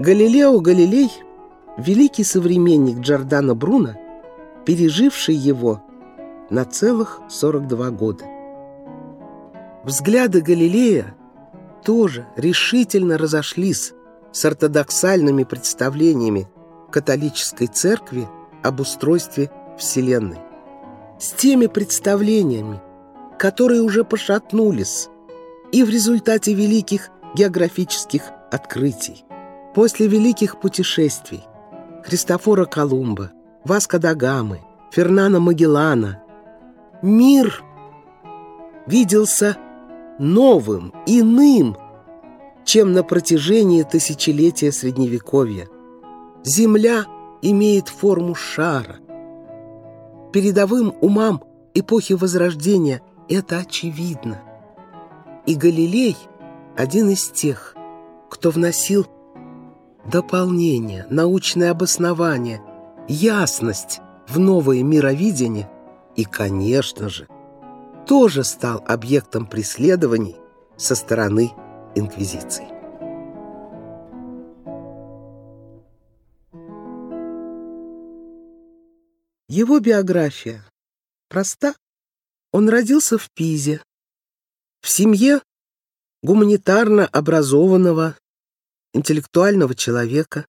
Галилео Галилей – великий современник Джордана Бруно, переживший его на целых 42 года. Взгляды Галилея тоже решительно разошлись с ортодоксальными представлениями католической церкви об устройстве Вселенной. С теми представлениями, которые уже пошатнулись и в результате великих географических открытий. После великих путешествий Христофора Колумба, Васко да Гамы, Фернана Магеллана мир виделся новым, иным, чем на протяжении тысячелетия Средневековья. Земля имеет форму шара. Передовым умам эпохи Возрождения это очевидно. И Галилей – один из тех, кто вносил дополнение, научное обоснование, ясность в новое мировидение и, конечно же, тоже стал объектом преследований со стороны Инквизиции. Его биография проста. Он родился в Пизе, в семье гуманитарно образованного, интеллектуального человека.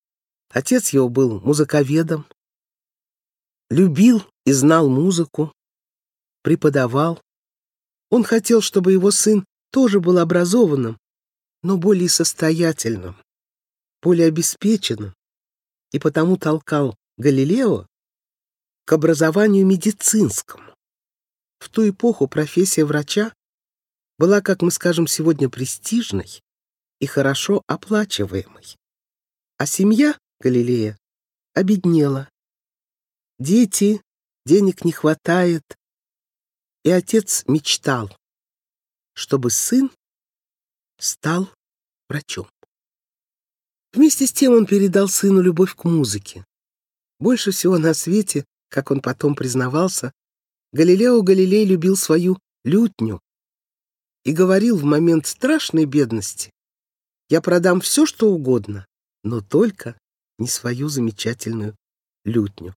Отец его был музыковедом, любил и знал музыку, преподавал. Он хотел, чтобы его сын тоже был образованным, но более состоятельным, более обеспеченным, и потому толкал Галилео к образованию медицинскому. В ту эпоху профессия врача была, как мы скажем сегодня, престижной и хорошо оплачиваемой. А семья Галилея обеднела. Дети, денег не хватает, и отец мечтал, чтобы сын стал врачом. Вместе с тем он передал сыну любовь к музыке. Больше всего на свете, как он потом признавался, Галилео Галилей любил свою лютню и говорил в момент страшной бедности, «Я продам все, что угодно, но только не свою замечательную лютню».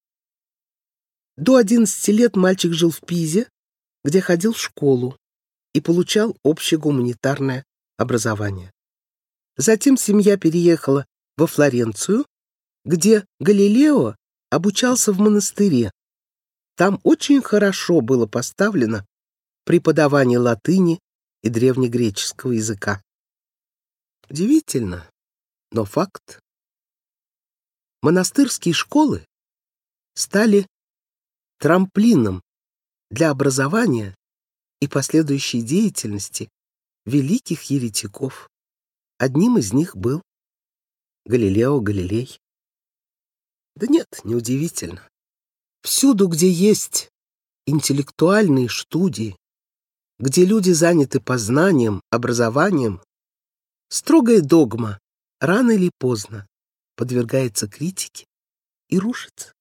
До 11 лет мальчик жил в Пизе, где ходил в школу и получал общегуманитарное образование. Затем семья переехала во Флоренцию, где Галилео обучался в монастыре. Там очень хорошо было поставлено преподавание латыни и древнегреческого языка. Удивительно, но факт. Монастырские школы стали трамплином для образования и последующей деятельности великих еретиков. Одним из них был Галилео Галилей. Да нет, неудивительно. Всюду, где есть интеллектуальные студии, где люди заняты познанием, образованием, строгая догма рано или поздно подвергается критике и рушится.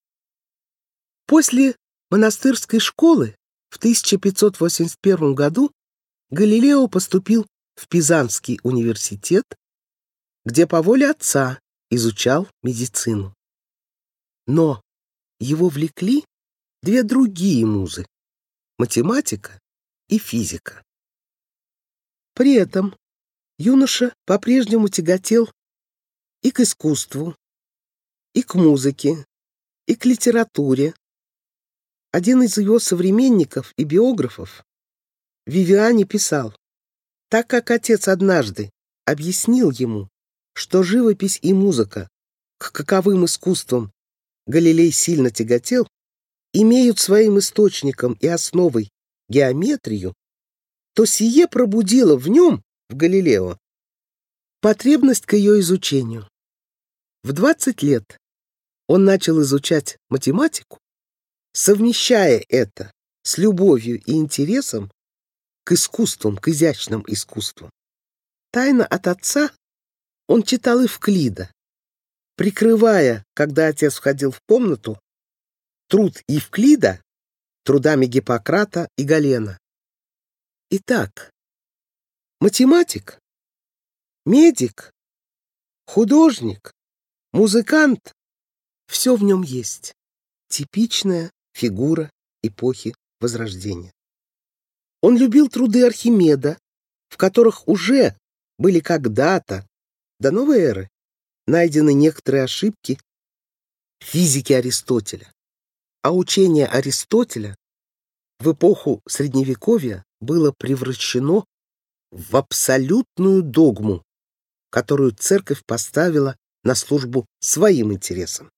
После монастырской школы в 1581 году Галилео поступил в Пизанский университет, где по воле отца изучал медицину. Но его влекли две другие музы — математика и физика. При этом юноша по-прежнему тяготел и к искусству, и к музыке, и к литературе. Один из его современников и биографов Вивиани писал, так как отец однажды объяснил ему, что живопись и музыка, к каковым искусствам Галилей сильно тяготел, имеют своим источником и основой геометрию, то сие пробудило в нем, в Галилео, потребность к ее изучению. В 20 лет он начал изучать математику, совмещая это с любовью и интересом к искусствам, к изящным искусствам. Тайно от отца он читал Евклида, прикрывая, когда отец входил в комнату, труд Евклида трудами Гиппократа и Галена. Итак, математик, медик, художник, Музыкант — все в нем есть. Типичная фигура эпохи Возрождения. Он любил труды Архимеда, в которых уже были когда-то, до новой эры, найдены некоторые ошибки физики Аристотеля. А учение Аристотеля в эпоху Средневековья было превращено в абсолютную догму, которую церковь поставила на службу своим интересам.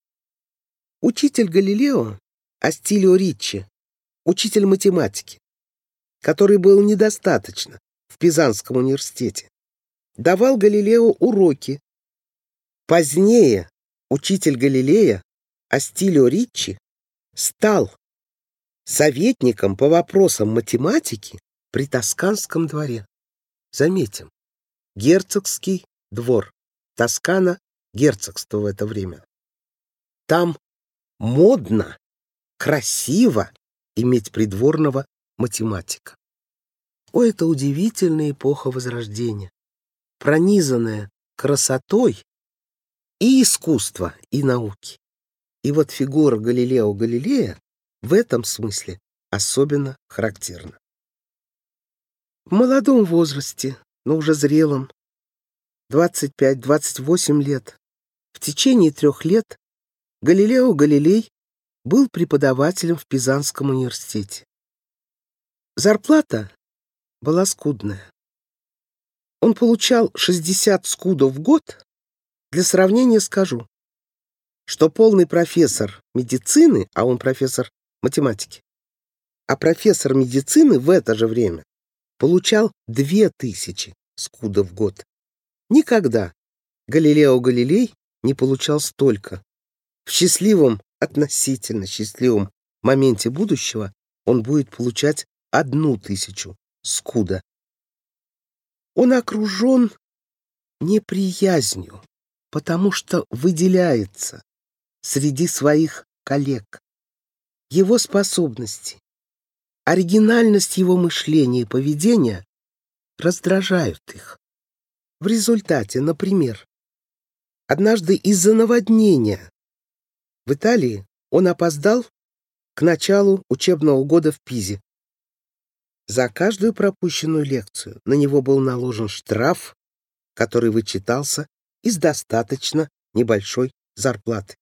Учитель Галилео Астилио Риччи, учитель математики, который был недостаточно в Пизанском университете, давал Галилео уроки. Позднее учитель Галилея Астилио Риччи стал советником по вопросам математики при Тосканском дворе. Заметим, герцогский двор, Тоскана, герцогство в это время. Там модно, красиво иметь придворного математика. О, это удивительная эпоха Возрождения, пронизанная красотой и искусства, и науки. И вот фигура Галилео Галилея в этом смысле особенно характерна. В молодом возрасте, но уже зрелом, 25-28 лет, в течение трех лет Галилео Галилей был преподавателем в Пизанском университете. Зарплата была скудная. Он получал 60 скудов в год. Для сравнения скажу, что полный профессор медицины, а он профессор математики, а профессор медицины в это же время получал 2000 скудов в год. Никогда Галилео Галилей не получал столько. В счастливом, относительно счастливом моменте будущего он будет получать одну тысячу скуда. Он окружен неприязнью, потому что выделяется, среди своих коллег. Его способности, оригинальность его мышления и поведения раздражают их. В результате, например, однажды из-за наводнения в Италии он опоздал к началу учебного года в Пизе. За каждую пропущенную лекцию на него был наложен штраф, который вычитался из достаточно небольшой зарплаты.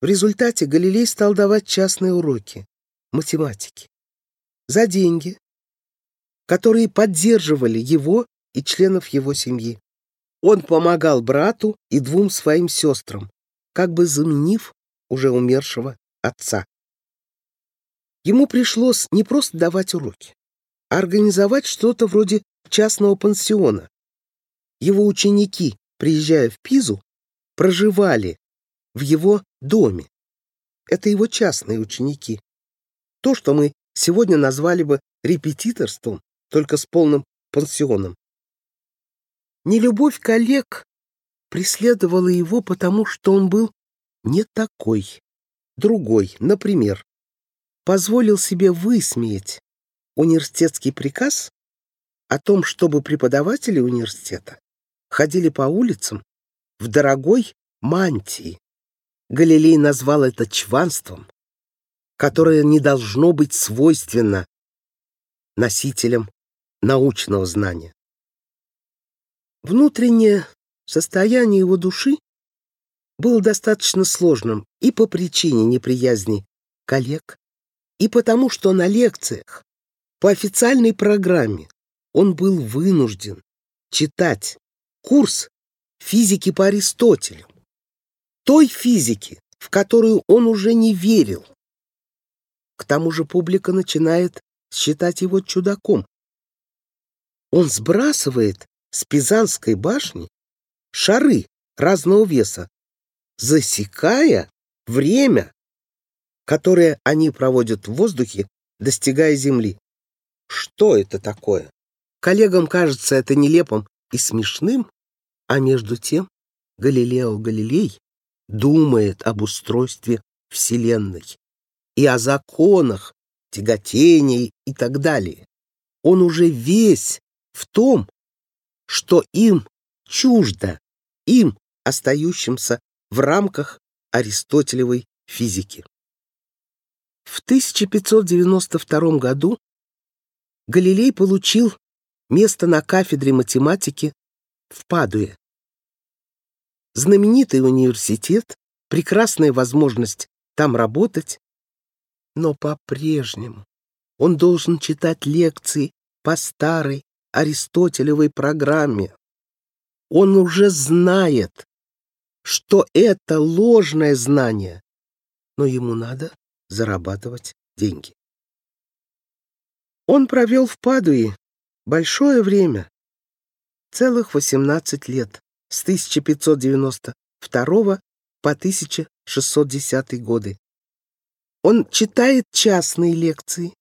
В результате Галилей стал давать частные уроки математики за деньги, которые поддерживали его и членов его семьи. Он помогал брату и двум своим сестрам, как бы заменив уже умершего отца. Ему пришлось не просто давать уроки, а организовать что-то вроде частного пансиона. Его ученики, приезжая в Пизу, проживали в его доме. Это его частные ученики. То, что мы сегодня назвали бы репетиторством, только с полным пансионом. Нелюбовь коллег преследовала его, потому что он был не такой, другой. Например, позволил себе высмеять университетский приказ о том, чтобы преподаватели университета ходили по улицам в дорогой мантии, Галилей назвал это чванством, которое не должно быть свойственно носителям научного знания. Внутреннее состояние его души было достаточно сложным и по причине неприязни коллег, и потому, что на лекциях по официальной программе он был вынужден читать курс физики по Аристотелю той физики, в которую он уже не верил. К тому же публика начинает считать его чудаком. Он сбрасывает с Пизанской башни шары разного веса, засекая время, которое они проводят в воздухе, достигая Земли. Что это такое? Коллегам кажется это нелепым и смешным, а между тем Галилео Галилей думает об устройстве Вселенной и о законах, тяготений и так далее. Он уже весь в том, что им чуждо, им, остающимся в рамках аристотелевой физики. В 1592 году Галилей получил место на кафедре математики в Падуе. Знаменитый университет, прекрасная возможность там работать, но по-прежнему он должен читать лекции по старой аристотелевой программе. Он уже знает, что это ложное знание, но ему надо зарабатывать деньги. Он провел в Падуе большое время, целых 18 лет, с 1592 по 1610 годы. Он читает частные лекции,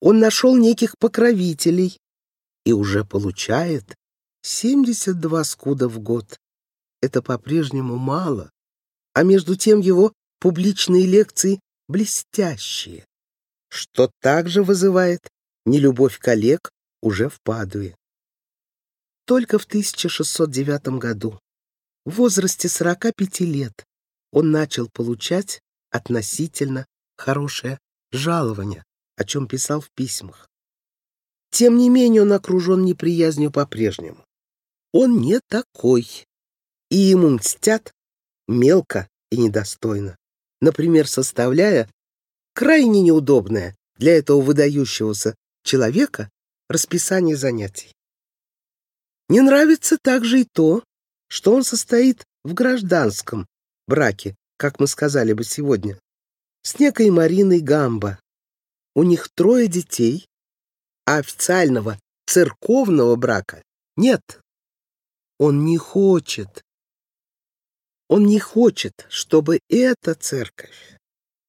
он нашел неких покровителей и уже получает 72 скуда в год. Это по-прежнему мало, а между тем его публичные лекции блестящие, что также вызывает нелюбовь коллег уже в Падуе. Только в 1609 году, в возрасте 45 лет, он начал получать относительно хорошее жалование, о чем писал в письмах. Тем не менее он окружен неприязнью по-прежнему. Он не такой, и ему мстят мелко и недостойно, например, составляя крайне неудобное для этого выдающегося человека расписание занятий. Не нравится также и то, что он состоит в гражданском браке, как мы сказали бы сегодня, с некой Мариной Гамбо. У них трое детей, а официального церковного брака нет. Он не хочет. Он не хочет, чтобы эта церковь,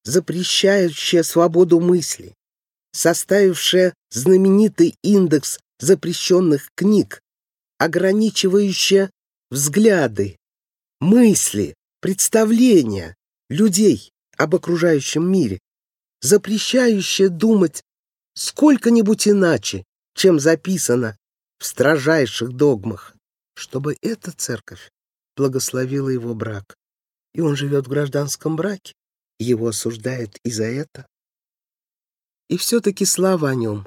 запрещающая свободу мысли, составившая знаменитый индекс запрещенных книг, ограничивающая взгляды, мысли, представления людей об окружающем мире, запрещающая думать сколько-нибудь иначе, чем записано в строжайших догмах, чтобы эта церковь благословила его брак. И он живет в гражданском браке, его осуждают и за это. И все-таки слава о нем,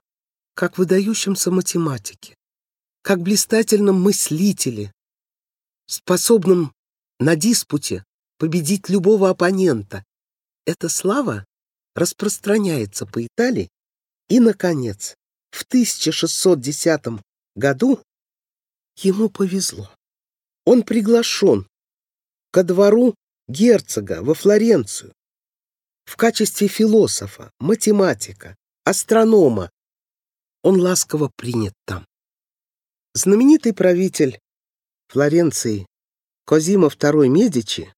как выдающемся математике, как блистательном мыслителе, способном на диспуте победить любого оппонента. Эта слава распространяется по Италии, и, наконец, в 1610 году ему повезло. Он приглашен ко двору герцога во Флоренцию в качестве философа, математика, астронома. Он ласково принят там. Знаменитый правитель Флоренции Козимо II Медичи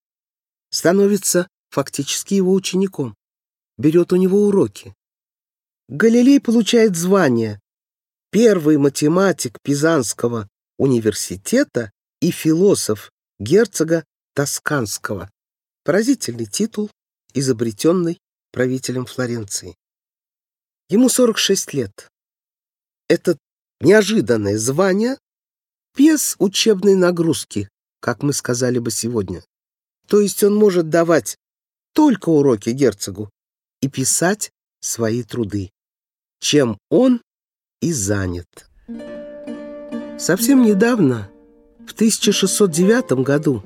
становится фактически его учеником, берет у него уроки. Галилей получает звание первый математик Пизанского университета и философ герцога Тосканского. Поразительный титул, изобретенный правителем Флоренции. Ему 46 лет. Это неожиданное звание без учебной нагрузки, как мы сказали бы сегодня. То есть он может давать только уроки герцогу и писать свои труды, чем он и занят. Совсем недавно, в 1609 году,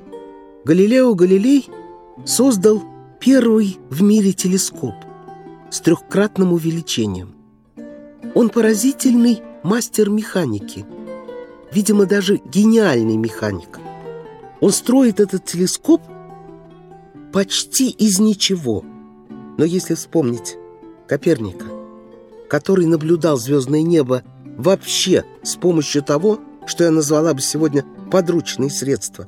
Галилео Галилей создал первый в мире телескоп с трехкратным увеличением. Он поразительный мастер механики, видимо, даже гениальный механик. Он строит этот телескоп почти из ничего. Но если вспомнить Коперника, который наблюдал звездное небо вообще с помощью того, что я назвала бы сегодня подручные средства,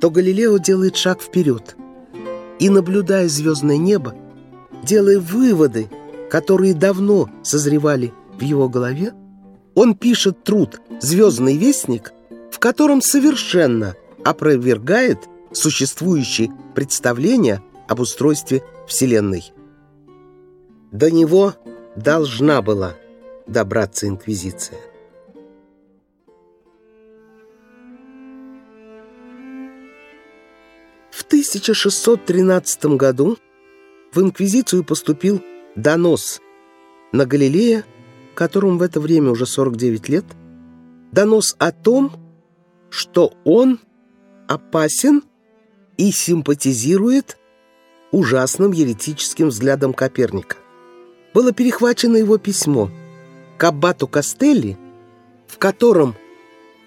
то Галилео делает шаг вперед и, наблюдая звездное небо, делая выводы, которые давно созревали в его голове, он пишет труд «Звездный вестник», в котором совершенно опровергает существующие представления об устройстве Вселенной. До него должна была добраться Инквизиция. В 1613 году в Инквизицию поступил донос на Галилея, которому в это время уже 49 лет, донос о том, что он опасен и симпатизирует ужасным еретическим взглядам Коперника. Было перехвачено его письмо к аббату Костелли, в котором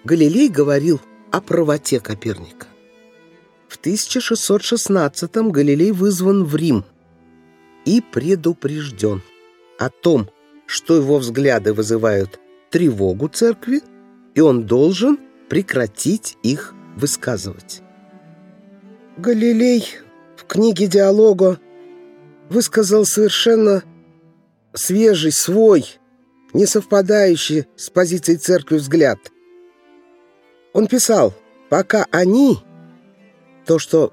Галилей говорил о правоте Коперника. В 1616-м Галилей вызван в Рим и предупрежден о том, что его взгляды вызывают тревогу церкви, и он должен прекратить их высказывать. Галилей в книге «Диалога» высказал совершенно свежий, свой, не совпадающий с позицией церкви взгляд. Он писал, пока они, то, что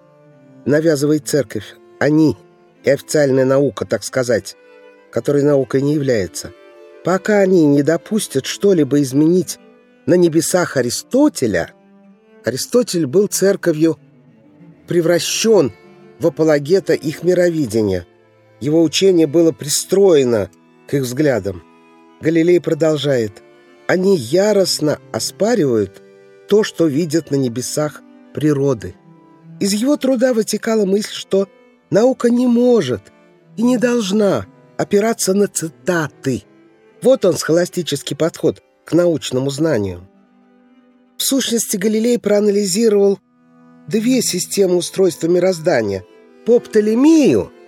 навязывает церковь, они и официальная наука, так сказать, которой наукой не является, пока они не допустят что-либо изменить на небесах Аристотеля, Аристотель был церковью превращен в апологета их мировидения. Его учение было пристроено к их взглядам. Галилей продолжает. Они яростно оспаривают то, что видят на небесах природы. Из его труда вытекала мысль, что наука не может и не должна опираться на цитаты. Вот он, схоластический подход к научному знанию. В сущности, Галилей проанализировал две системы устройства мироздания. По Птолемею –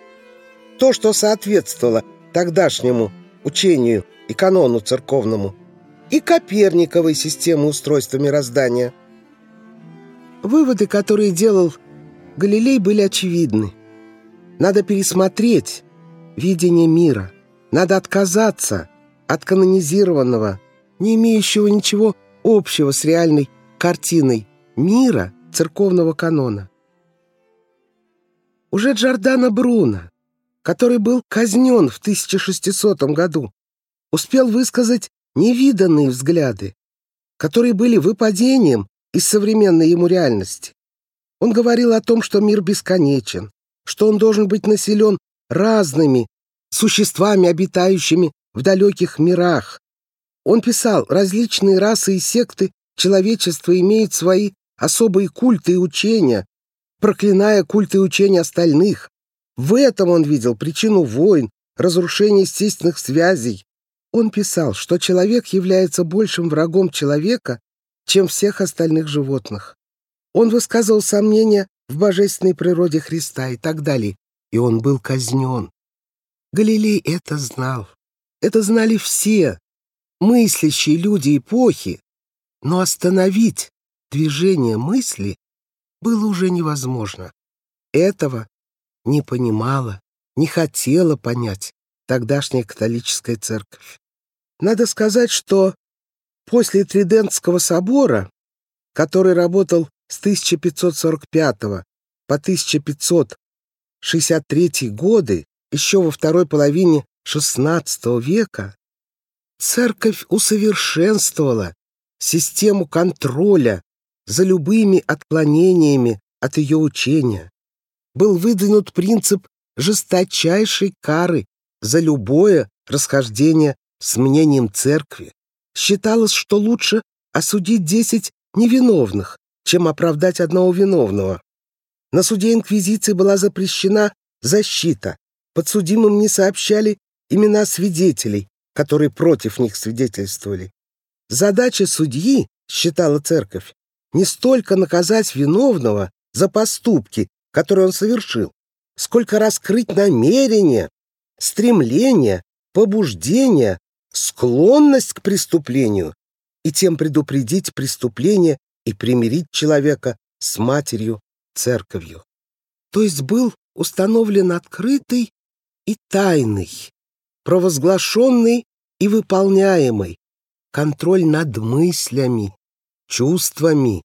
то, что соответствовало тогдашнему учению и канону церковному, и Коперниковой системы устройства мироздания. Выводы, которые делал Галилей, были очевидны. Надо пересмотреть видение мира. Надо отказаться от канонизированного, не имеющего ничего общего с реальной картиной мира церковного канона. Уже Джордано Бруно, который был казнен в 1600 году, успел высказать невиданные взгляды, которые были выпадением из современной ему реальности. Он говорил о том, что мир бесконечен, что он должен быть населен разными существами, обитающими в далеких мирах, он писал, различные расы и секты человечества имеют свои особые культы и учения, проклиная культы и учения остальных. В этом он видел причину войн, разрушения естественных связей. Он писал, что человек является большим врагом человека, чем всех остальных животных. Он высказывал сомнения в божественной природе Христа и так далее, и он был казнен. Галилей это знал. Это знали все, мыслящие люди эпохи, но остановить движение мысли было уже невозможно. Этого не понимала, не хотела понять тогдашняя католическая церковь. Надо сказать, что после Тридентского собора, который работал с 1545 по 1563 годы, еще во второй половине XVI века, Церковь усовершенствовала систему контроля за любыми отклонениями от ее учения. Был выдвинут принцип жесточайшей кары за любое расхождение с мнением церкви. Считалось, что лучше осудить десять невиновных, чем оправдать одного виновного. На суде Инквизиции была запрещена защита. Подсудимым не сообщали имена свидетелей, которые против них свидетельствовали. Задача судьи, считала церковь, не столько наказать виновного за поступки, которые он совершил, сколько раскрыть намерение, стремление, побуждение, склонность к преступлению и тем предупредить преступление и примирить человека с матерью, церковью. То есть был установлен открытый и тайный провозглашенный и выполняемый, контроль над мыслями, чувствами,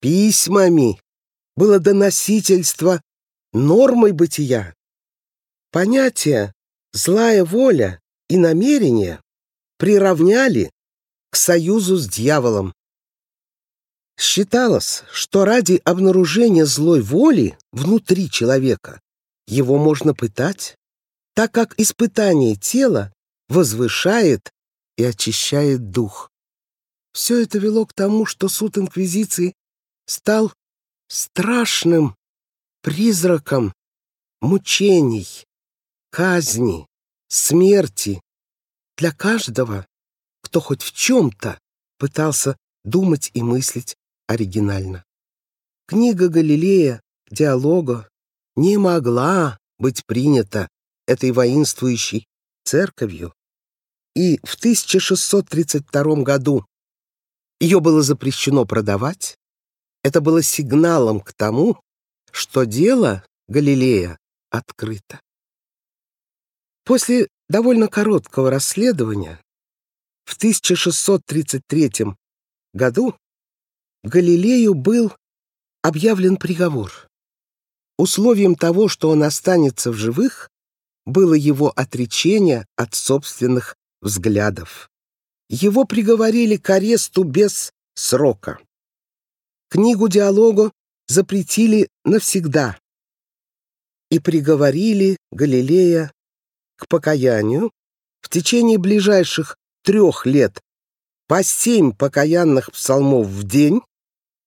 письмами, было доносительство нормой бытия. Понятия «злая воля» и «намерение» приравняли к союзу с дьяволом. Считалось, что ради обнаружения злой воли внутри человека его можно пытать, так как испытание тела возвышает и очищает дух. Все это вело к тому, что суд Инквизиции стал страшным призраком мучений, казни, смерти для каждого, кто хоть в чем-то пытался думать и мыслить оригинально. Книга Галилея, диалога, не могла быть принята этой воинствующей церковью, и в 1632 году ее было запрещено продавать. Это было сигналом к тому, что дело Галилея открыто. После довольно короткого расследования в 1633 году Галилею был объявлен приговор. Условием того, что он останется в живых, было его отречение от собственных взглядов. Его приговорили к аресту без срока. Книгу диалогу запретили навсегда и приговорили Галилея к покаянию в течение ближайших трех лет по семь покаянных псалмов в день,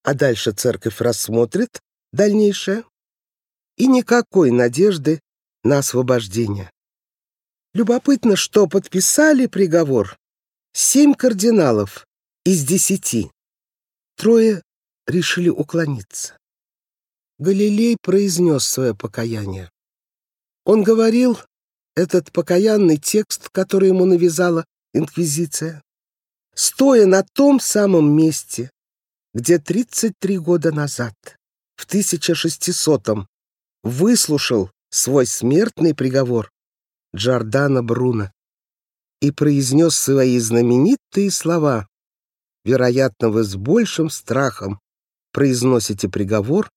а дальше церковь рассмотрит дальнейшее, и никакой надежды на освобождение. Любопытно, что подписали приговор семь кардиналов из десяти. Трое решили уклониться. Галилей произнес свое покаяние. Он говорил этот покаянный текст, который ему навязала Инквизиция, стоя на том самом месте, где 33 года назад, в 1600-м, выслушал свой смертный приговор Джордана Бруно и произнес свои знаменитые слова. Вероятно, вы с большим страхом произносите приговор,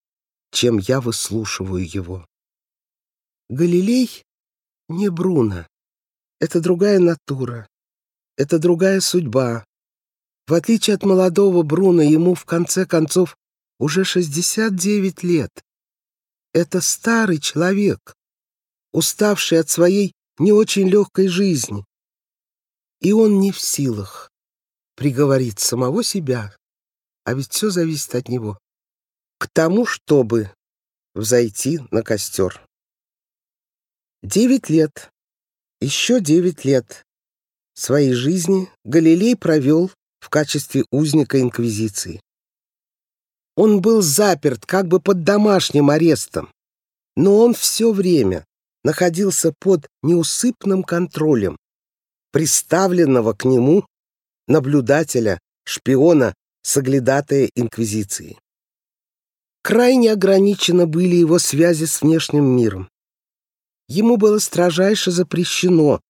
чем я выслушиваю его. Галилей не Бруно. Это другая натура. Это другая судьба. В отличие от молодого Бруно, ему в конце концов уже 69 лет. Это старый человек, уставший от своей не очень легкой жизни. И он не в силах приговорить самого себя, а ведь все зависит от него, к тому, чтобы взойти на костер. Девять лет, еще девять лет своей жизни Галилей провел в качестве узника Инквизиции. Он был заперт как бы под домашним арестом, но он все время находился под неусыпным контролем приставленного к нему наблюдателя, шпиона, соглядатая Инквизиции. Крайне ограничены были его связи с внешним миром. Ему было строжайше запрещено,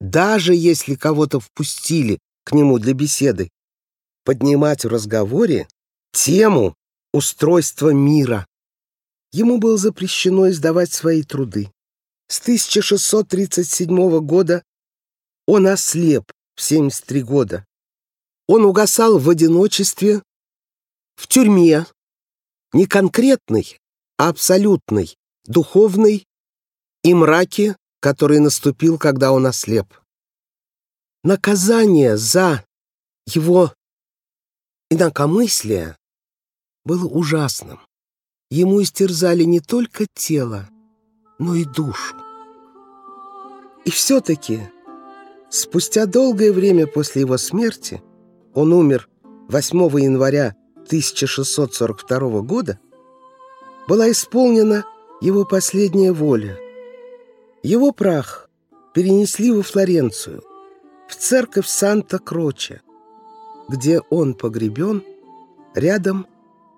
даже если кого-то впустили к нему для беседы, поднимать в разговоре тему устройства мира. Ему было запрещено издавать свои труды. С 1637 года он ослеп в 73 года. Он угасал в одиночестве, в тюрьме, не конкретной, а абсолютной, духовной и мраке, который наступил, когда он ослеп. Наказание за его инакомыслие было ужасным. Ему истерзали не только тело, но и душу. И все-таки Спустя долгое время после его смерти, он умер 8 января 1642 года, была исполнена его последняя воля. Его прах перенесли во Флоренцию, в церковь Санта-Кроче, где он погребен рядом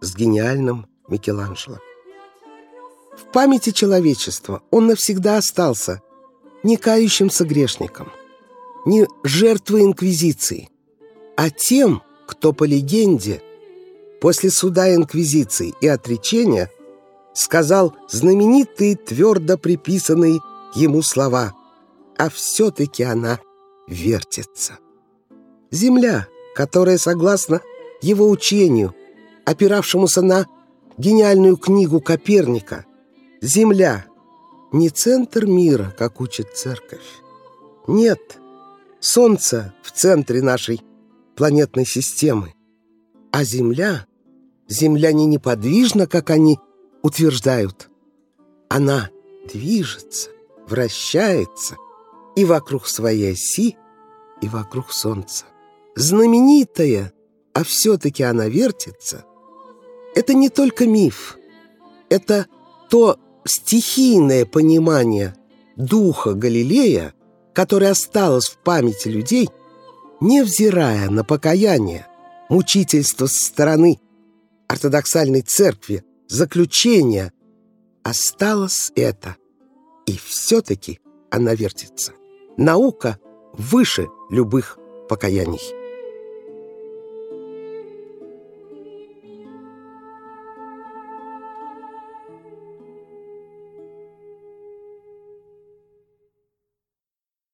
с гениальным Микеланджело. В памяти человечества он навсегда остался некающимся грешником – не жертвой Инквизиции, а тем, кто по легенде после суда Инквизиции и отречения сказал знаменитые твердо приписанные ему слова «А все-таки она вертится». Земля, которая, согласно его учению, опиравшемуся на гениальную книгу Коперника «Земля» не центр мира, как учит церковь. Нет, Солнце в центре нашей планетной системы, а Земля, Земля не неподвижна, как они утверждают. Она движется, вращается и вокруг своей оси, и вокруг Солнца. Знаменитая, а все-таки она вертится, это не только миф, это то стихийное понимание духа Галилея, которое осталось в памяти людей, невзирая на покаяние, мучительство со стороны ортодоксальной церкви, заключение, осталось это. И все-таки она вертится. Наука выше любых покаяний.